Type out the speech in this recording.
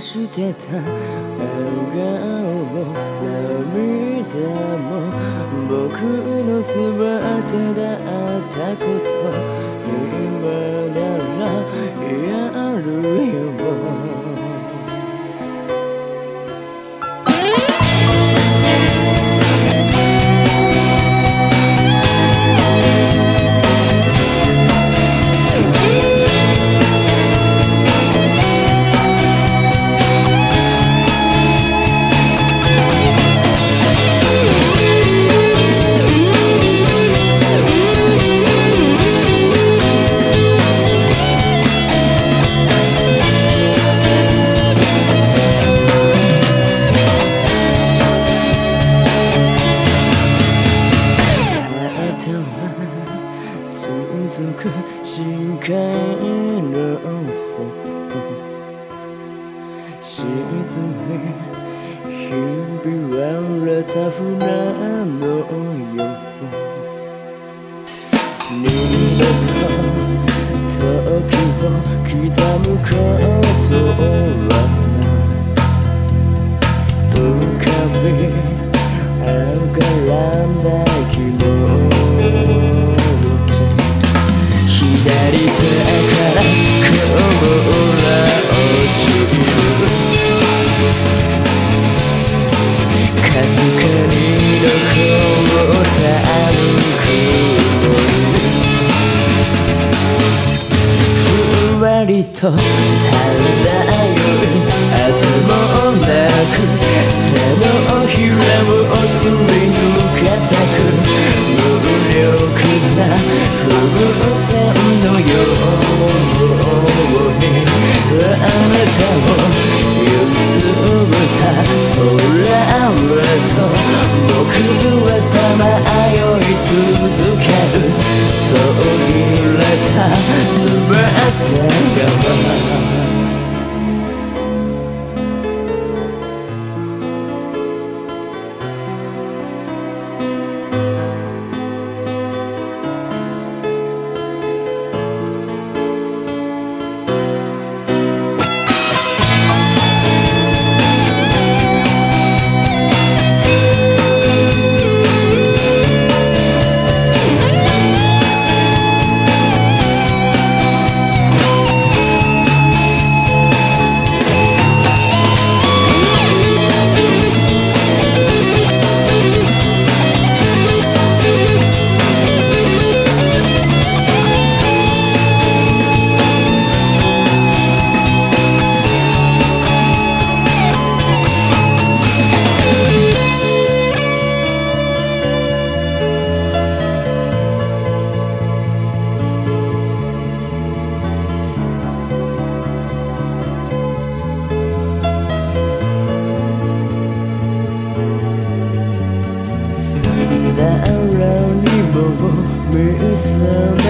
してた笑顔も涙も僕の全てだったこと。今なら嫌沈みひび割れた船のよう。二度と時を刻むことはわりと漂うあてもなく手のひらをすり抜けたく無力な風船のようにあなたを揺つぶた空と僕はさまよい続けた So.